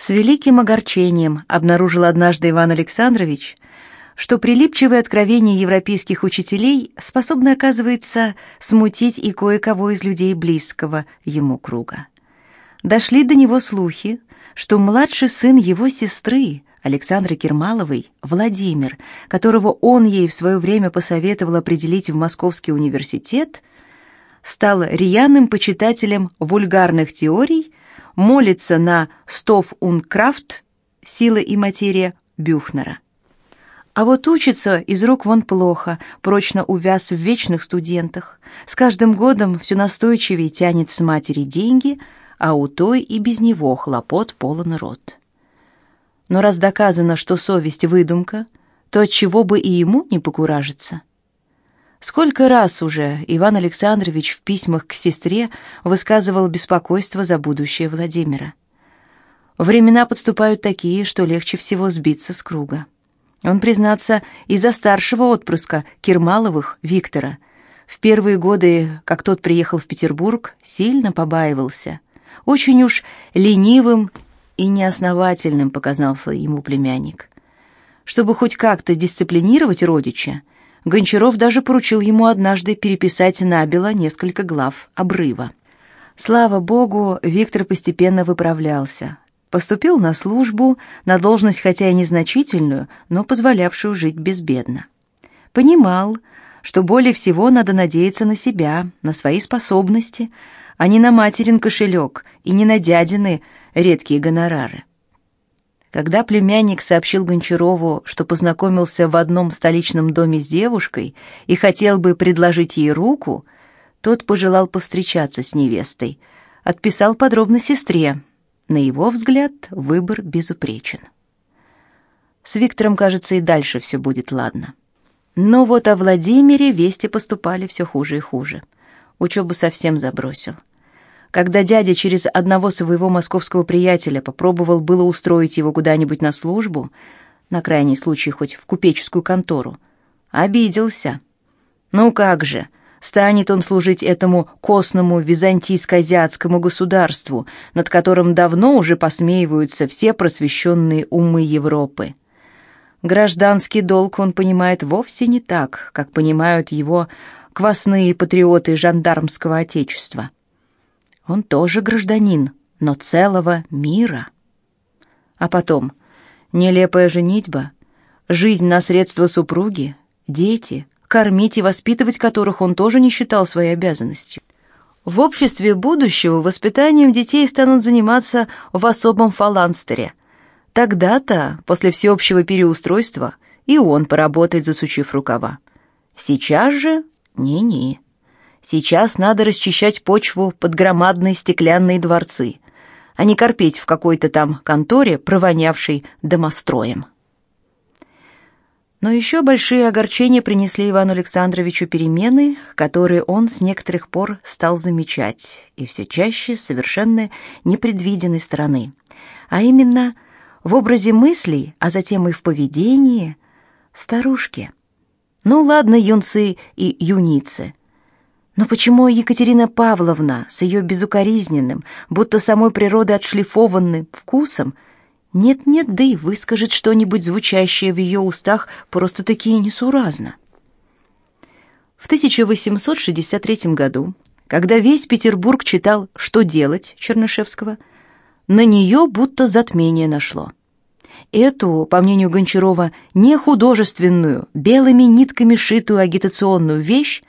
С великим огорчением обнаружил однажды Иван Александрович, что прилипчивые откровения европейских учителей способны, оказывается, смутить и кое-кого из людей близкого ему круга. Дошли до него слухи, что младший сын его сестры, Александры Кирмаловой, Владимир, которого он ей в свое время посоветовал определить в Московский университет, стал рьяным почитателем вульгарных теорий молится на «Стоф und Крафт» «Сила и материя» Бюхнера. А вот учится из рук вон плохо, прочно увяз в вечных студентах. С каждым годом все настойчивее тянет с матери деньги, а у той и без него хлопот полон рот. Но раз доказано, что совесть — выдумка, то от чего бы и ему не покуражиться? Сколько раз уже Иван Александрович в письмах к сестре высказывал беспокойство за будущее Владимира. Времена подступают такие, что легче всего сбиться с круга. Он, признаться, из-за старшего отпрыска Кирмаловых Виктора в первые годы, как тот приехал в Петербург, сильно побаивался. Очень уж ленивым и неосновательным показался ему племянник. Чтобы хоть как-то дисциплинировать родича, Гончаров даже поручил ему однажды переписать набело несколько глав обрыва. Слава богу, Виктор постепенно выправлялся. Поступил на службу, на должность хотя и незначительную, но позволявшую жить безбедно. Понимал, что более всего надо надеяться на себя, на свои способности, а не на материн кошелек и не на дядины редкие гонорары. Когда племянник сообщил Гончарову, что познакомился в одном столичном доме с девушкой и хотел бы предложить ей руку, тот пожелал повстречаться с невестой, отписал подробно сестре. На его взгляд, выбор безупречен. С Виктором, кажется, и дальше все будет ладно. Но вот о Владимире вести поступали все хуже и хуже. Учебу совсем забросил. Когда дядя через одного своего московского приятеля попробовал было устроить его куда-нибудь на службу, на крайний случай хоть в купеческую контору, обиделся. Ну как же, станет он служить этому костному византийско-азиатскому государству, над которым давно уже посмеиваются все просвещенные умы Европы. Гражданский долг он понимает вовсе не так, как понимают его квасные патриоты жандармского отечества. Он тоже гражданин, но целого мира. А потом, нелепая женитьба, жизнь на средства супруги, дети, кормить и воспитывать которых он тоже не считал своей обязанностью. В обществе будущего воспитанием детей станут заниматься в особом фаланстере. Тогда-то, после всеобщего переустройства, и он поработает, засучив рукава. Сейчас же ни-ни. Сейчас надо расчищать почву под громадные стеклянные дворцы, а не корпеть в какой-то там конторе, провонявшей домостроем. Но еще большие огорчения принесли Ивану Александровичу перемены, которые он с некоторых пор стал замечать, и все чаще совершенно непредвиденной стороны, а именно в образе мыслей, а затем и в поведении старушки. Ну ладно, юнцы и юницы, но почему Екатерина Павловна с ее безукоризненным, будто самой природой отшлифованным вкусом, нет-нет, да и выскажет что-нибудь звучащее в ее устах просто-таки несуразно? В 1863 году, когда весь Петербург читал «Что делать» Чернышевского, на нее будто затмение нашло. Эту, по мнению Гончарова, не художественную, белыми нитками шитую агитационную вещь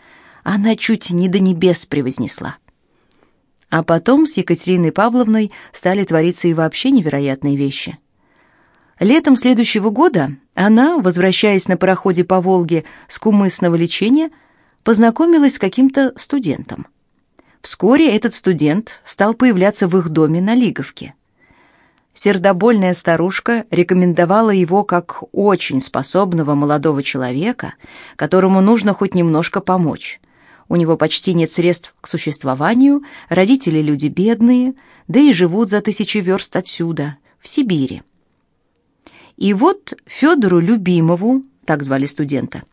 она чуть не до небес превознесла. А потом с Екатериной Павловной стали твориться и вообще невероятные вещи. Летом следующего года она, возвращаясь на пароходе по Волге с кумысного лечения, познакомилась с каким-то студентом. Вскоре этот студент стал появляться в их доме на Лиговке. Сердобольная старушка рекомендовала его как очень способного молодого человека, которому нужно хоть немножко помочь, у него почти нет средств к существованию, родители люди бедные, да и живут за тысячи верст отсюда, в Сибири. И вот Федору Любимову, так звали студента,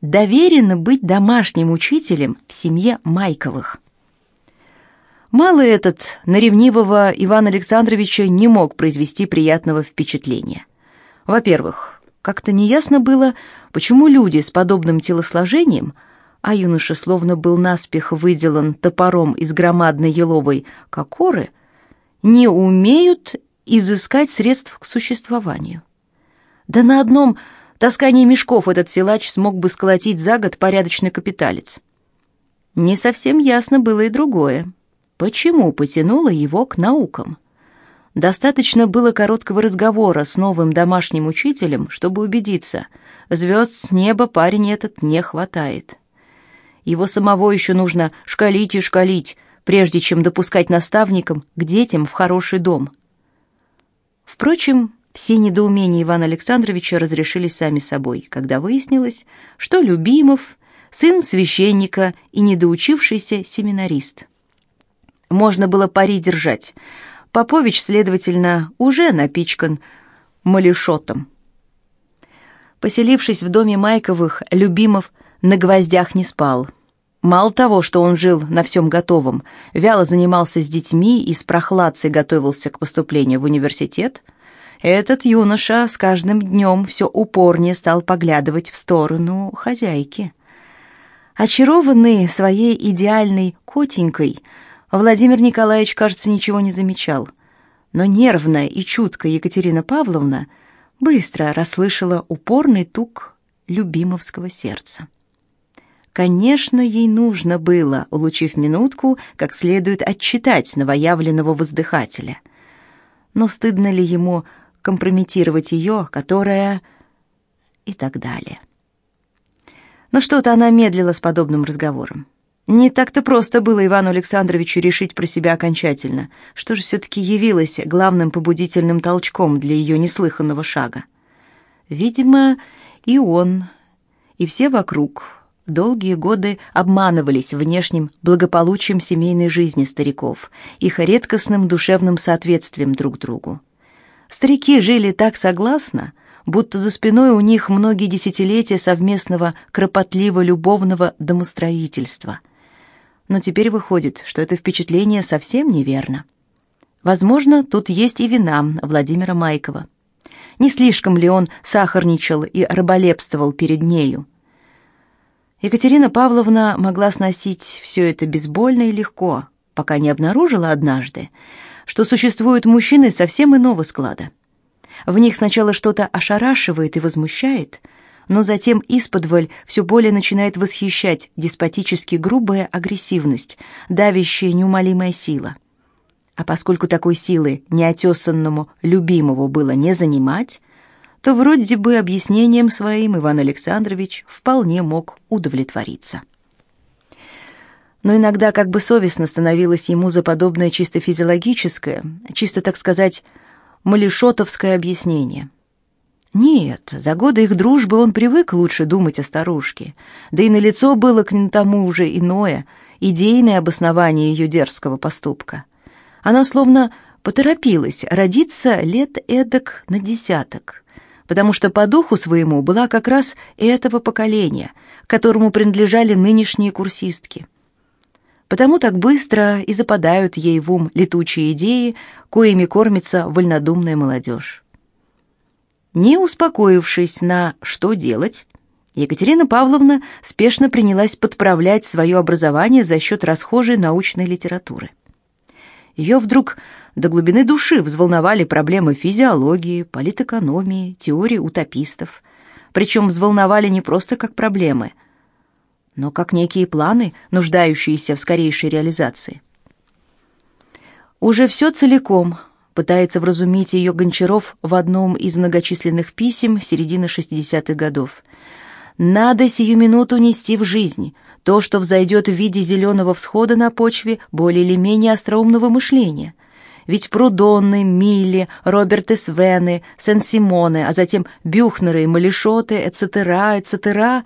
доверено быть домашним учителем в семье Майковых. Малый этот на ревнивого Ивана Александровича не мог произвести приятного впечатления. Во-первых, как-то неясно было, почему люди с подобным телосложением, а юноша словно был наспех выделан топором из громадной еловой кокоры, не умеют изыскать средств к существованию. Да на одном таскании мешков этот силач смог бы сколотить за год порядочный капиталец. Не совсем ясно было и другое. Почему потянуло его к наукам? Достаточно было короткого разговора с новым домашним учителем, чтобы убедиться, звезд с неба парень этот не хватает. Его самого еще нужно шкалить и шкалить, прежде чем допускать наставникам к детям в хороший дом. Впрочем, все недоумения Ивана Александровича разрешились сами собой, когда выяснилось, что Любимов — сын священника и недоучившийся семинарист можно было пари держать. Попович, следовательно, уже напичкан малишотом. Поселившись в доме Майковых, Любимов на гвоздях не спал. Мало того, что он жил на всем готовом, вяло занимался с детьми и с прохладцей готовился к поступлению в университет, этот юноша с каждым днем все упорнее стал поглядывать в сторону хозяйки. Очарованный своей идеальной котенькой – Владимир Николаевич, кажется, ничего не замечал. Но нервная и чуткая Екатерина Павловна быстро расслышала упорный тук любимовского сердца. Конечно, ей нужно было, улучив минутку, как следует отчитать новоявленного воздыхателя. Но стыдно ли ему компрометировать ее, которая... и так далее. Но что-то она медлила с подобным разговором. Не так-то просто было Ивану Александровичу решить про себя окончательно, что же все-таки явилось главным побудительным толчком для ее неслыханного шага. Видимо, и он, и все вокруг долгие годы обманывались внешним благополучием семейной жизни стариков, их редкостным душевным соответствием друг другу. Старики жили так согласно, будто за спиной у них многие десятилетия совместного кропотливо-любовного домостроительства – но теперь выходит, что это впечатление совсем неверно. Возможно, тут есть и вина Владимира Майкова. Не слишком ли он сахарничал и раболепствовал перед нею? Екатерина Павловна могла сносить все это безбольно и легко, пока не обнаружила однажды, что существуют мужчины совсем иного склада. В них сначала что-то ошарашивает и возмущает, но затем исподволь все более начинает восхищать деспотически грубая агрессивность, давящая неумолимая сила. А поскольку такой силы неотесанному любимому было не занимать, то вроде бы объяснением своим Иван Александрович вполне мог удовлетвориться. Но иногда как бы совестно становилось ему за подобное чисто физиологическое, чисто, так сказать, малишотовское объяснение – нет, за годы их дружбы он привык лучше думать о старушке, да и на лицо было к тому уже иное, идейное обоснование ее дерзкого поступка. Она словно поторопилась родиться лет эдак на десяток, потому что по духу своему была как раз этого поколения, которому принадлежали нынешние курсистки. Потому так быстро и западают ей в ум летучие идеи, коими кормится вольнодумная молодежь. Не успокоившись на «что делать», Екатерина Павловна спешно принялась подправлять свое образование за счет расхожей научной литературы. Ее вдруг до глубины души взволновали проблемы физиологии, политэкономии, теории утопистов. Причем взволновали не просто как проблемы, но как некие планы, нуждающиеся в скорейшей реализации. Уже все целиком пытается вразумить ее Гончаров в одном из многочисленных писем середины 60-х годов. «Надо сию минуту нести в жизнь то, что взойдет в виде зеленого всхода на почве более или менее остроумного мышления». Ведь Прудонны, Милли, Роберты Свены, Сен-Симоне, а затем Бюхнеры, Малишоты, эцетера, эцетера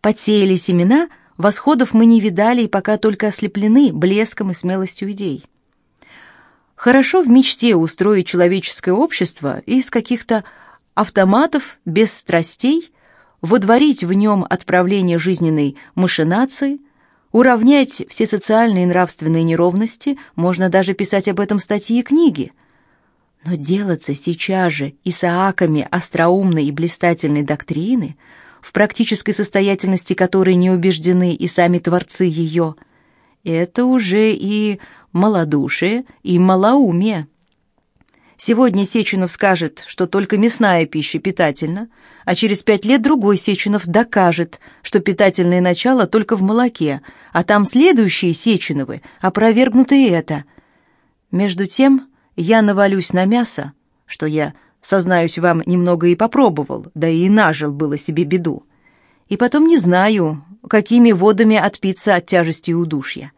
потеяли семена, восходов мы не видали и пока только ослеплены блеском и смелостью идей. Хорошо в мечте устроить человеческое общество из каких-то автоматов без страстей, водворить в нем отправление жизненной машинации, уравнять все социальные и нравственные неровности, можно даже писать об этом статьи и книги. Но делаться сейчас же Исааками остроумной и блистательной доктрины, в практической состоятельности которой не убеждены и сами творцы ее, это уже и малодушие, и малоумие. Сегодня Сеченов скажет, что только мясная пища питательна, а через пять лет другой Сеченов докажет, что питательное начало только в молоке, а там следующие Сеченовы опровергнут и это. Между тем я навалюсь на мясо, что я, сознаюсь вам, немного и попробовал, да и нажил было себе беду. И потом не знаю, какими водами отпиться от тяжести удушья.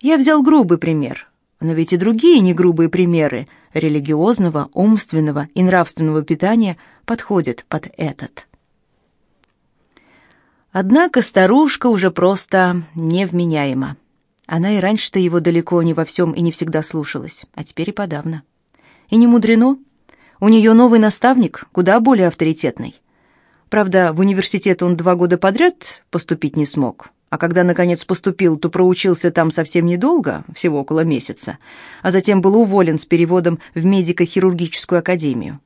Я взял грубый пример, но ведь и другие негрубые примеры религиозного, умственного и нравственного питания подходят под этот. Однако старушка уже просто невменяема. Она и раньше-то его далеко не во всем и не всегда слушалась, а теперь и подавно. И не мудрено. У нее новый наставник, куда более авторитетный. Правда, в университет он два года подряд поступить не смог, а когда, наконец, поступил, то проучился там совсем недолго, всего около месяца, а затем был уволен с переводом в медико-хирургическую академию.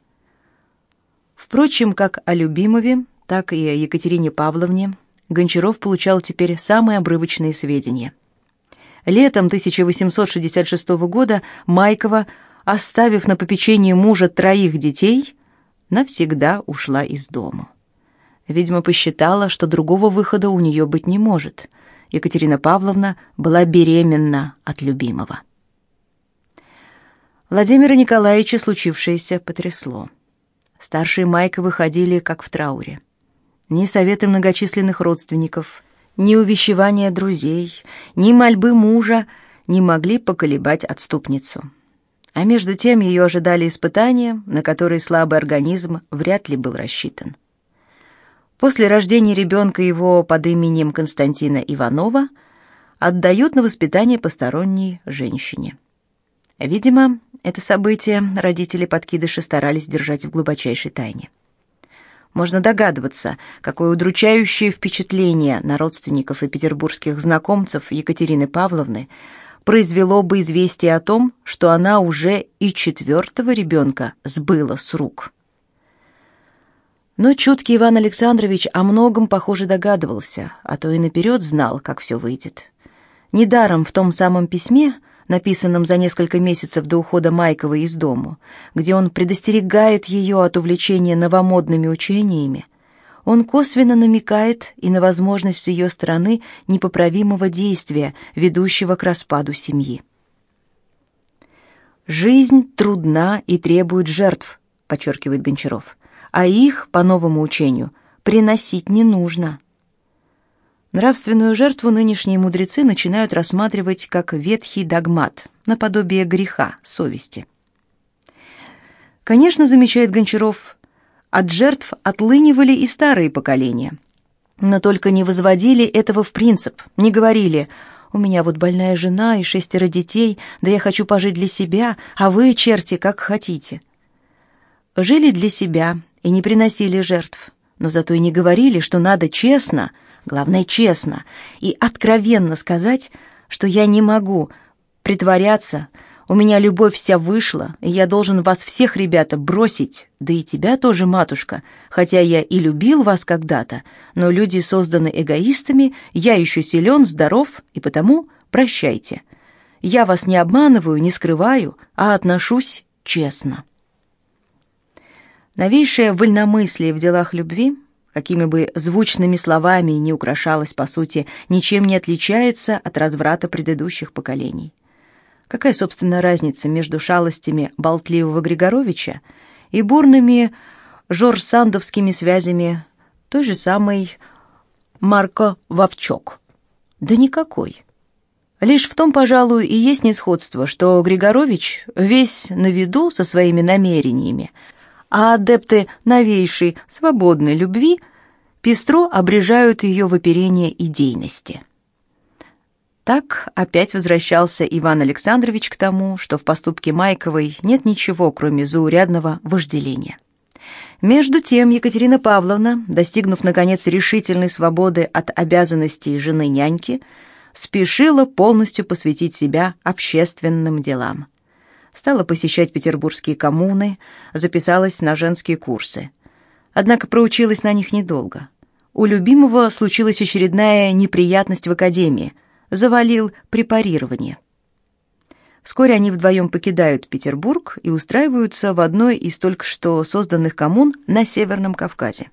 Впрочем, как о Любимове, так и о Екатерине Павловне Гончаров получал теперь самые обрывочные сведения. Летом 1866 года Майкова, оставив на попечении мужа троих детей, навсегда ушла из дома. Видимо, посчитала, что другого выхода у нее быть не может. Екатерина Павловна была беременна от любимого. Владимира Николаевича случившееся потрясло. Старшие Майка выходили как в трауре. Ни советы многочисленных родственников, ни увещевания друзей, ни мольбы мужа не могли поколебать отступницу. А между тем ее ожидали испытания, на которые слабый организм вряд ли был рассчитан. После рождения ребенка его под именем Константина Иванова отдают на воспитание посторонней женщине. Видимо, это событие родители подкидыша старались держать в глубочайшей тайне. Можно догадываться, какое удручающее впечатление на родственников и петербургских знакомцев Екатерины Павловны произвело бы известие о том, что она уже и четвертого ребенка сбыла с рук. Но чуткий Иван Александрович о многом, похоже, догадывался, а то и наперед знал, как все выйдет. Недаром в том самом письме, написанном за несколько месяцев до ухода Майковой из дому, где он предостерегает ее от увлечения новомодными учениями, он косвенно намекает и на возможность с ее стороны непоправимого действия, ведущего к распаду семьи. «Жизнь трудна и требует жертв», — подчеркивает Гончаров а их, по новому учению, приносить не нужно. Нравственную жертву нынешние мудрецы начинают рассматривать как ветхий догмат, наподобие греха, совести. Конечно, замечает Гончаров, от жертв отлынивали и старые поколения. Но только не возводили этого в принцип, не говорили «У меня вот больная жена и шестеро детей, да я хочу пожить для себя, а вы, черти, как хотите». Жили для себя, и не приносили жертв, но зато и не говорили, что надо честно, главное честно, и откровенно сказать, что я не могу притворяться, у меня любовь вся вышла, и я должен вас всех, ребята, бросить, да и тебя тоже, матушка, хотя я и любил вас когда-то, но люди созданы эгоистами, я еще силен, здоров, и потому прощайте. Я вас не обманываю, не скрываю, а отношусь честно». Новейшее вольномыслие в делах любви, какими бы звучными словами не украшалось, по сути, ничем не отличается от разврата предыдущих поколений. Какая, собственно, разница между шалостями болтливого Григоровича и бурными жорсандовскими связями той же самой Марко Вовчок? Да никакой. Лишь в том, пожалуй, и есть несходство, что Григорович весь на виду со своими намерениями – а адепты новейшей свободной любви пестро обрежают ее в оперение идейности. Так опять возвращался Иван Александрович к тому, что в поступке Майковой нет ничего, кроме заурядного вожделения. Между тем Екатерина Павловна, достигнув наконец решительной свободы от обязанностей жены няньки, спешила полностью посвятить себя общественным делам. Стала посещать петербургские коммуны, записалась на женские курсы. Однако проучилась на них недолго. У любимого случилась очередная неприятность в академии. Завалил препарирование. Вскоре они вдвоем покидают Петербург и устраиваются в одной из только что созданных коммун на Северном Кавказе.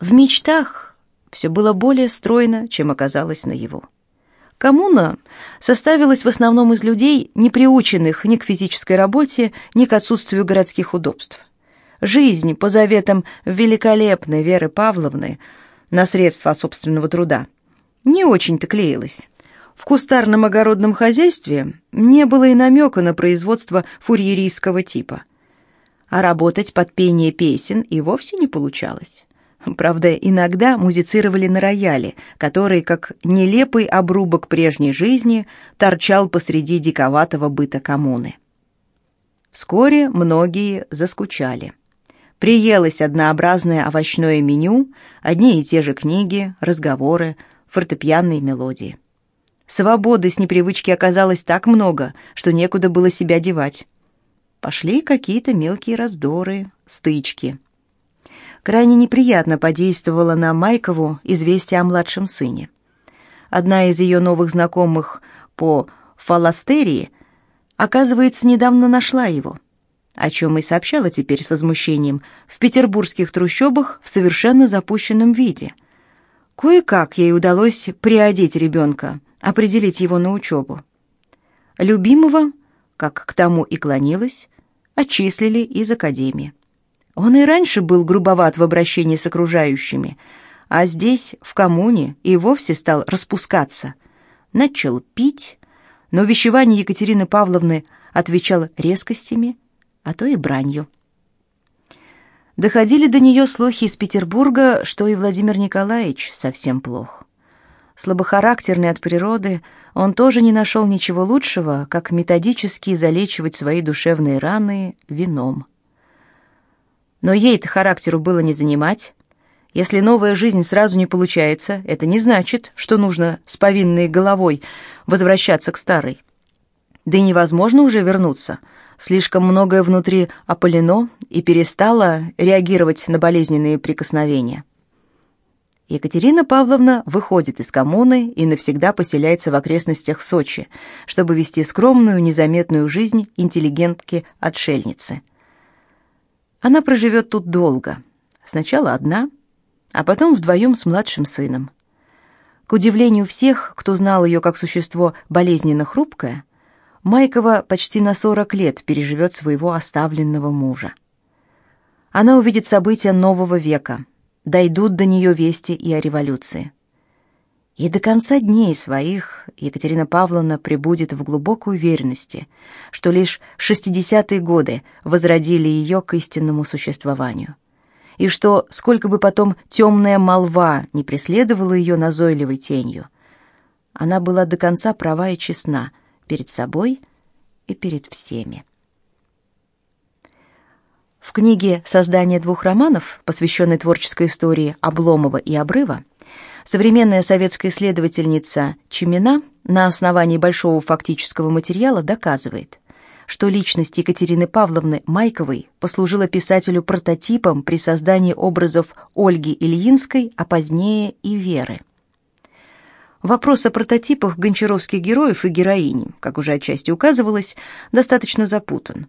В мечтах все было более стройно, чем оказалось наяву. Коммуна составилась в основном из людей, не приученных ни к физической работе, ни к отсутствию городских удобств. Жизнь по заветам великолепной Веры Павловны на средства от собственного труда не очень-то клеилась. В кустарном огородном хозяйстве не было и намека на производство фурьерийского типа. А работать под пение песен и вовсе не получалось. Правда, иногда музицировали на рояле, который, как нелепый обрубок прежней жизни, торчал посреди диковатого быта коммуны. Вскоре многие заскучали. Приелось однообразное овощное меню, одни и те же книги, разговоры, фортепианные мелодии. Свободы с непривычки оказалось так много, что некуда было себя девать. Пошли какие-то мелкие раздоры, стычки. Крайне неприятно подействовало на Майкову известие о младшем сыне. Одна из ее новых знакомых по фаластерии, оказывается, недавно нашла его, о чем и сообщала теперь с возмущением, в петербургских трущобах в совершенно запущенном виде. Кое-как ей удалось приодеть ребенка, определить его на учебу. Любимого, как к тому и клонилась, отчислили из академии. Он и раньше был грубоват в обращении с окружающими, а здесь, в коммуне, и вовсе стал распускаться. Начал пить, но вещевание Екатерины Павловны отвечал резкостями, а то и бранью. Доходили до нее слухи из Петербурга, что и Владимир Николаевич совсем плох. Слабохарактерный от природы, он тоже не нашел ничего лучшего, как методически залечивать свои душевные раны вином. Но ей-то характеру было не занимать. Если новая жизнь сразу не получается, это не значит, что нужно с повинной головой возвращаться к старой. Да и невозможно уже вернуться. Слишком многое внутри опалено и перестало реагировать на болезненные прикосновения. Екатерина Павловна выходит из коммуны и навсегда поселяется в окрестностях Сочи, чтобы вести скромную, незаметную жизнь интеллигентки-отшельницы. Она проживет тут долго. Сначала одна, а потом вдвоем с младшим сыном. К удивлению всех, кто знал ее как существо болезненно хрупкое, Майкова почти на 40 лет переживет своего оставленного мужа. Она увидит события нового века – дойдут до нее вести и о революции. И до конца дней своих Екатерина Павловна пребудет в глубокой уверенности, что лишь 60-е годы возродили ее к истинному существованию. И что, сколько бы потом темная молва не преследовала ее назойливой тенью, она была до конца права и честна перед собой и перед всеми. В книге «Создание двух романов», посвященной творческой истории Обломова и Обрыва, современная советская исследовательница Чемина на основании большого фактического материала доказывает, что личность Екатерины Павловны Майковой послужила писателю прототипом при создании образов Ольги Ильинской, а позднее и Веры. Вопрос о прототипах гончаровских героев и героинь, как уже отчасти указывалось, достаточно запутан.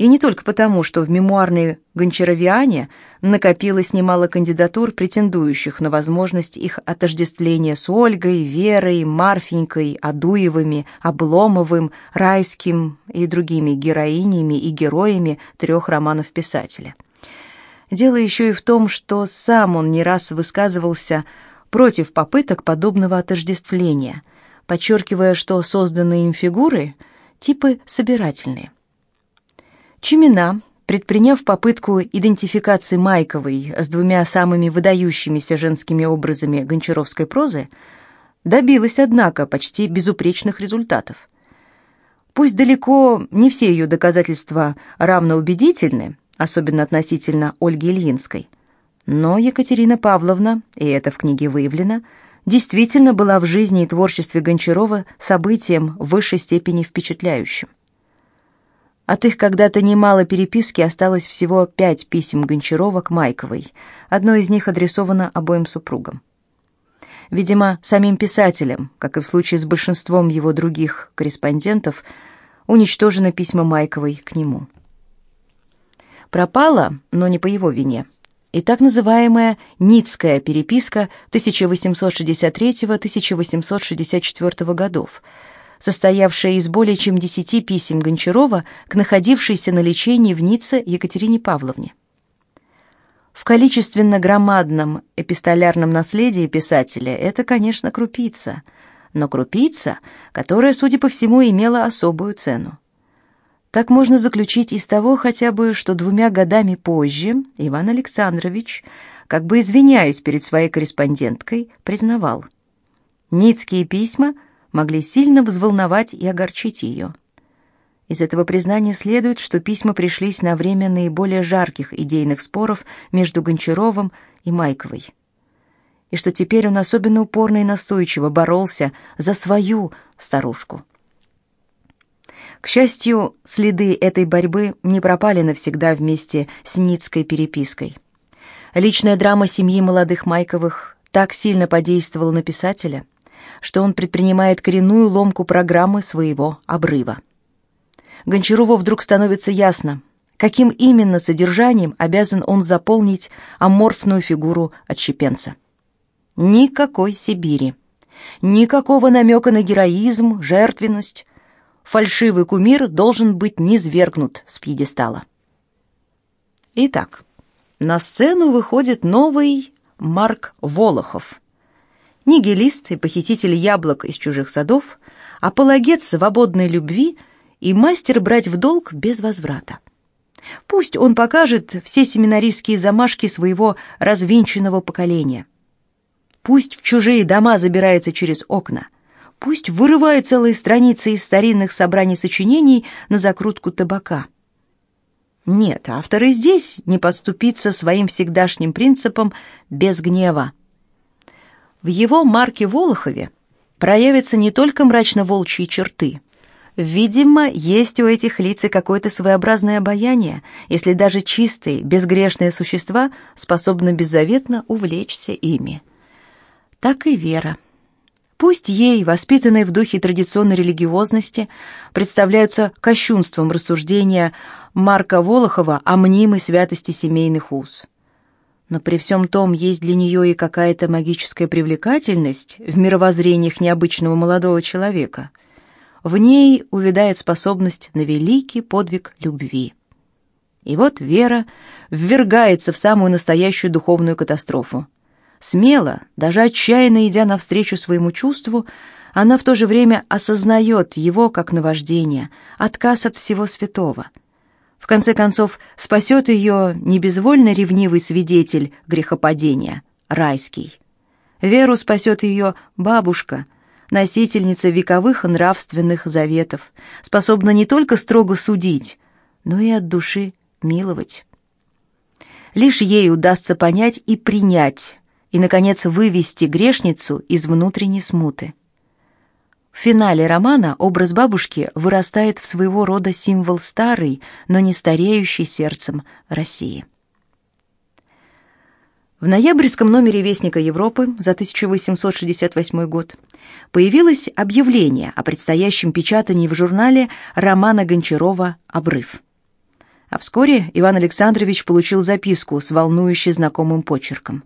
И не только потому, что в мемуарной Гончаровиане накопилось немало кандидатур, претендующих на возможность их отождествления с Ольгой, Верой, Марфенькой, Адуевыми, Обломовым, Райским и другими героинями и героями трех романов писателя. Дело еще и в том, что сам он не раз высказывался против попыток подобного отождествления, подчеркивая, что созданные им фигуры – типы собирательные. Чемина, предприняв попытку идентификации Майковой с двумя самыми выдающимися женскими образами гончаровской прозы, добилась, однако, почти безупречных результатов. Пусть далеко не все ее доказательства равно убедительны, особенно относительно Ольги Ильинской, но Екатерина Павловна, и это в книге выявлено, действительно была в жизни и творчестве Гончарова событием в высшей степени впечатляющим. От их когда-то немало переписки осталось всего пять писем Гончарова к Майковой. Одно из них адресовано обоим супругам. Видимо, самим писателем, как и в случае с большинством его других корреспондентов, уничтожены письма Майковой к нему. Пропала, но не по его вине, и так называемая Ницкая переписка 1863-1864 годов, состоявшая из более чем десяти писем Гончарова к находившейся на лечении в Ницце Екатерине Павловне. В количественно громадном эпистолярном наследии писателя это, конечно, крупица, но крупица, которая, судя по всему, имела особую цену. Так можно заключить из того хотя бы, что двумя годами позже Иван Александрович, как бы извиняясь перед своей корреспонденткой, признавал. Ницкие письма могли сильно взволновать и огорчить ее. Из этого признания следует, что письма пришлись на время наиболее жарких идейных споров между Гончаровым и Майковой. И что теперь он особенно упорно и настойчиво боролся за свою старушку. К счастью, следы этой борьбы не пропали навсегда вместе с Ницкой перепиской. Личная драма семьи молодых Майковых так сильно подействовала на писателя, что он предпринимает коренную ломку программы своего обрыва. Гончарову вдруг становится ясно, каким именно содержанием обязан он заполнить аморфную фигуру отщепенца. Никакой Сибири, никакого намека на героизм, жертвенность. Фальшивый кумир должен быть низвергнут с пьедестала. Итак, на сцену выходит новый Марк Волохов. Нигилист и похититель яблок из чужих садов, апологет свободной любви – и мастер брать в долг без возврата. Пусть он покажет все семинаристские замашки своего развинченного поколения. Пусть в чужие дома забирается через окна. Пусть вырывает целые страницы из старинных собраний сочинений на закрутку табака. Нет, авторы здесь не подступиться своим всегдашним принципом без гнева. В его Марке Волохове проявятся не только мрачно-волчьи черты, Видимо, есть у этих лиц какое-то своеобразное обаяние, если даже чистые, безгрешные существа способны беззаветно увлечься ими. Так и Вера. Пусть ей, воспитанной в духе традиционной религиозности, представляются кощунством рассуждения Марка Волохова о мнимой святости семейных уз. Но при всем том есть для нее и какая-то магическая привлекательность в мировоззрениях необычного молодого человека — в ней увядает способность на великий подвиг любви. И вот Вера ввергается в самую настоящую духовную катастрофу. Смело, даже отчаянно идя навстречу своему чувству, она в то же время осознает его как наваждение, отказ от всего святого. В конце концов, спасет ее не безвольно ревнивый свидетель грехопадения, райский. Веру спасет ее бабушка — носительница вековых нравственных заветов, способна не только строго судить, но и от души миловать. Лишь ей удастся понять и принять, и, наконец, вывести грешницу из внутренней смуты. В финале романа образ бабушки вырастает в своего рода символ старой, но не стареющей сердцем России. В ноябрьском номере Вестника Европы за 1868 год появилось объявление о предстоящем печатании в журнале романа Гончарова «Обрыв». А вскоре Иван Александрович получил записку с волнующе знакомым почерком.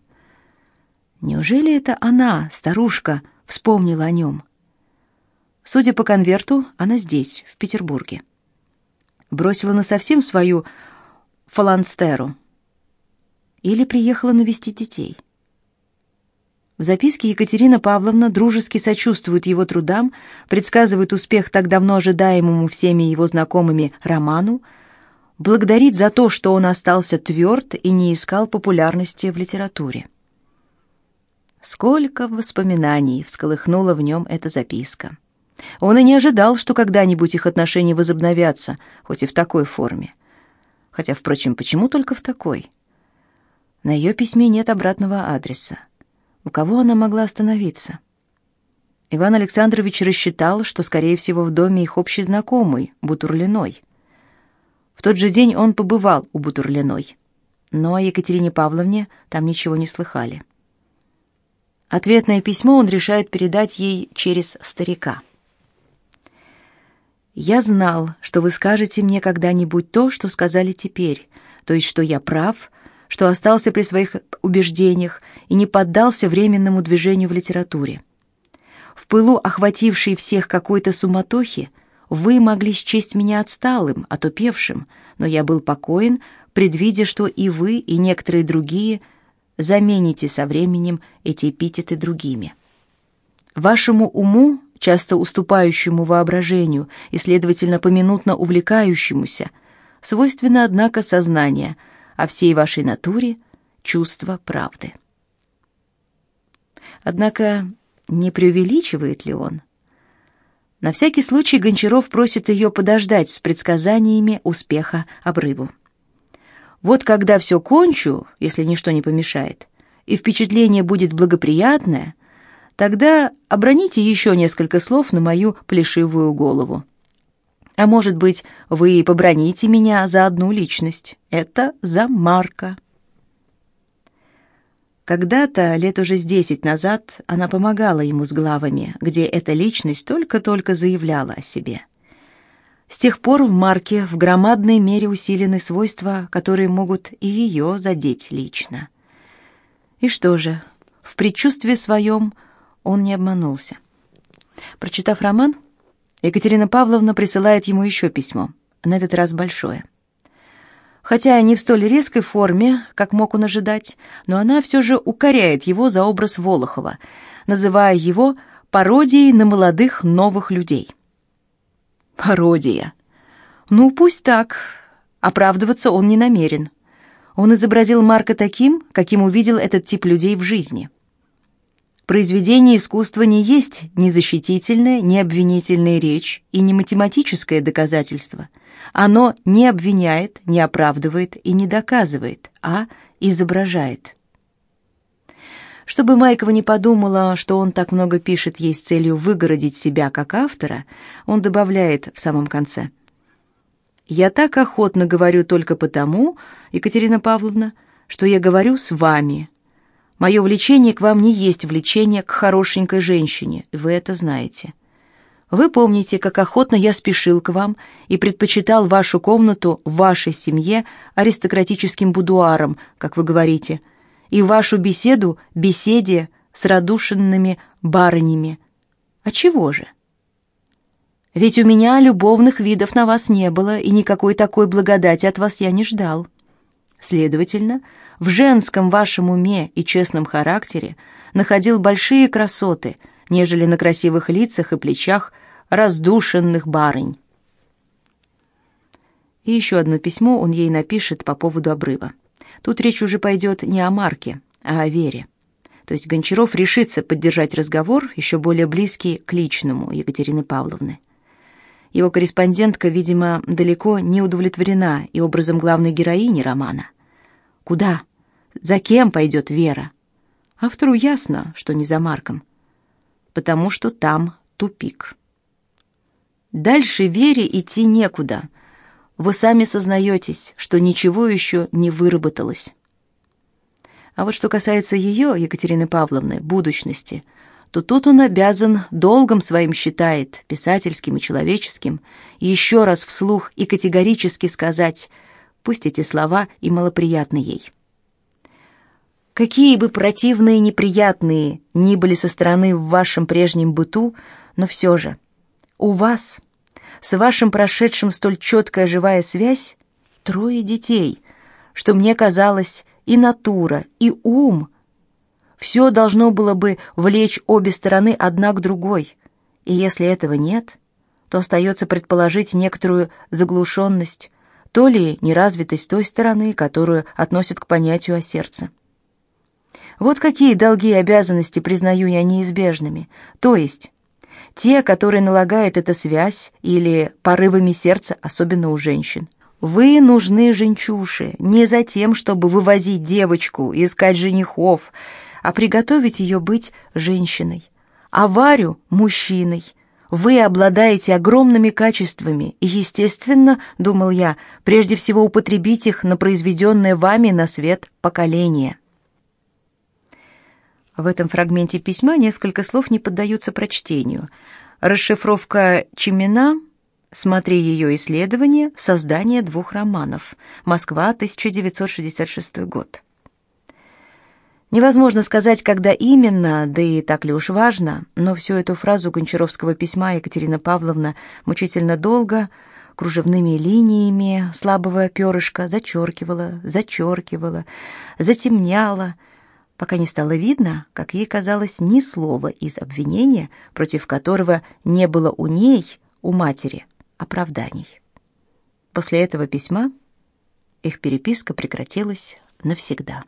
Неужели это она, старушка, вспомнила о нем? Судя по конверту, она здесь, в Петербурге. Бросила на совсем свою фаланстеру, или приехала навестить детей. В записке Екатерина Павловна дружески сочувствует его трудам, предсказывает успех так давно ожидаемому всеми его знакомыми роману, благодарит за то, что он остался тверд и не искал популярности в литературе. Сколько воспоминаний всколыхнула в нем эта записка. Он и не ожидал, что когда-нибудь их отношения возобновятся, хоть и в такой форме. Хотя, впрочем, почему только в такой? На ее письме нет обратного адреса. У кого она могла остановиться? Иван Александрович рассчитал, что, скорее всего, в доме их общий знакомый, Бутурлиной. В тот же день он побывал у Бутурлиной, но о Екатерине Павловне там ничего не слыхали. Ответное письмо он решает передать ей через старика. «Я знал, что вы скажете мне когда-нибудь то, что сказали теперь, то есть что я прав, что остался при своих убеждениях и не поддался временному движению в литературе. В пылу, охватившей всех какой-то суматохи, вы могли счесть меня отсталым, отупевшим, но я был покоен, предвидя, что и вы, и некоторые другие замените со временем эти эпитеты другими. Вашему уму, часто уступающему воображению и, следовательно, поминутно увлекающемуся, свойственно, однако, сознание, а всей вашей натуре — чувство правды. Однако не преувеличивает ли он? На всякий случай Гончаров просит ее подождать с предсказаниями успеха обрыву. Вот когда все кончу, если ничто не помешает, и впечатление будет благоприятное, тогда оброните еще несколько слов на мою плешивую голову. А может быть, вы и поброните меня за одну личность. Это за Марка. Когда-то, лет уже с десять назад, она помогала ему с главами, где эта личность только-только заявляла о себе. С тех пор в Марке в громадной мере усилены свойства, которые могут и ее задеть лично. И что же, в предчувствии своем он не обманулся. Прочитав роман, Екатерина Павловна присылает ему еще письмо, на этот раз большое хотя не в столь резкой форме, как мог он ожидать, но она все же укоряет его за образ Волохова, называя его пародией на молодых новых людей. Пародия. Ну, пусть так. Оправдываться он не намерен. Он изобразил Марка таким, каким увидел этот тип людей в жизни. Произведение искусства не есть ни защитительная, ни обвинительная речь и не математическое доказательство. Оно не обвиняет, не оправдывает и не доказывает, а изображает. Чтобы Майкова не подумала, что он так много пишет ей с целью выгородить себя как автора, он добавляет в самом конце. «Я так охотно говорю только потому, Екатерина Павловна, что я говорю с вами, Мое влечение к вам не есть влечение к хорошенькой женщине, вы это знаете. Вы помните, как охотно я спешил к вам и предпочитал вашу комнату в вашей семье аристократическим будуаром, как вы говорите, и вашу беседу беседе с радушенными барынями. А чего же? Ведь у меня любовных видов на вас не было, и никакой такой благодати от вас я не ждал. Следовательно, в женском вашем уме и честном характере находил большие красоты, нежели на красивых лицах и плечах раздушенных барынь. И еще одно письмо он ей напишет по поводу обрыва. Тут речь уже пойдет не о Марке, а о Вере. То есть Гончаров решится поддержать разговор, еще более близкий к личному Екатерины Павловны. Его корреспондентка, видимо, далеко не удовлетворена и образом главной героини романа. Куда? За кем пойдет Вера? Автору ясно, что не за Марком, потому что там тупик. Дальше Вере идти некуда. Вы сами сознаетесь, что ничего еще не выработалось. А вот что касается ее, Екатерины Павловны, будущности, то тут он обязан долгом своим считает, писательским и человеческим, еще раз вслух и категорически сказать – пусть эти слова и малоприятны ей. Какие бы противные и неприятные ни были со стороны в вашем прежнем быту, но все же у вас, с вашим прошедшим столь четкая живая связь, трое детей, что мне казалось и натура, и ум. Все должно было бы влечь обе стороны одна к другой, и если этого нет, то остается предположить некоторую заглушенность, то ли неразвитость той стороны, которую относят к понятию о сердце. Вот какие долги и обязанности признаю я неизбежными, то есть те, которые налагает эта связь или порывами сердца, особенно у женщин. Вы нужны, женчуши, не за тем, чтобы вывозить девочку, искать женихов, а приготовить ее быть женщиной, а Варю — мужчиной. Вы обладаете огромными качествами, и, естественно, думал я, прежде всего употребить их на произведенное вами на свет поколение. В этом фрагменте письма несколько слов не поддаются прочтению. Расшифровка Чемина Смотри ее исследование «Создание двух романов. Москва, 1966 год». Невозможно сказать, когда именно, да и так ли уж важно, но всю эту фразу Гончаровского письма Екатерина Павловна мучительно долго, кружевными линиями слабого перышка зачеркивала, зачеркивала, затемняла, пока не стало видно, как ей казалось, ни слова из обвинения, против которого не было у ней, у матери, оправданий. После этого письма их переписка прекратилась навсегда.